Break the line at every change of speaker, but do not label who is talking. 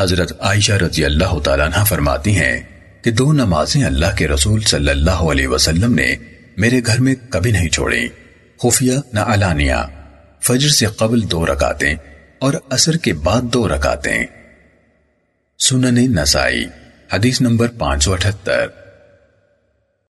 حضرت عائشہ رضی اللہ تعالیٰ عنہ فرماتی ہیں کہ دو نمازیں اللہ کے رسول صلی اللہ علیہ وسلم نے میرے گھر میں کبھی نہیں چھوڑی خفیہ نہ علانیہ۔ فجر سے قبل دو رکاتیں اور عصر کے بعد دو رکاتیں سنن نسائی، حدیث نمبر پانچ سو اٹھتر